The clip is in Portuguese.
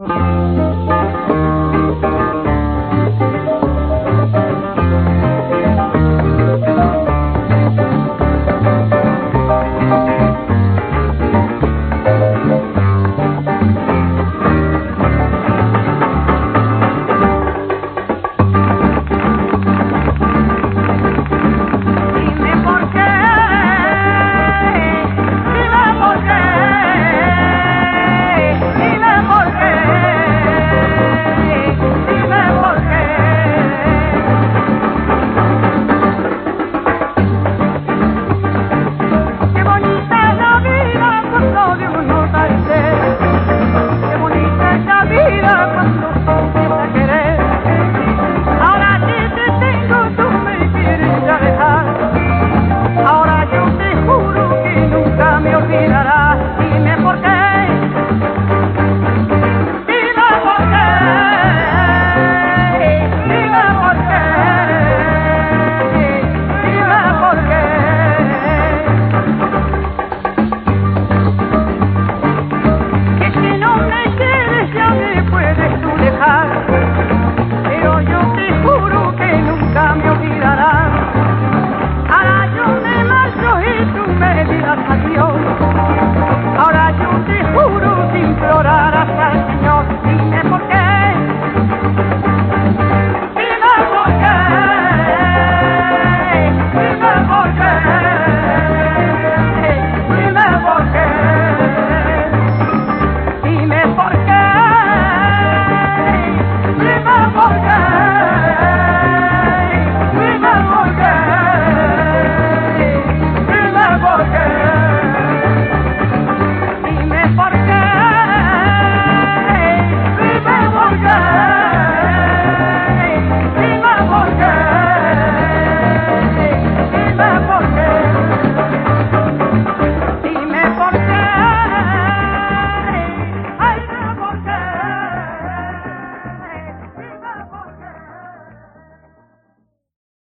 Música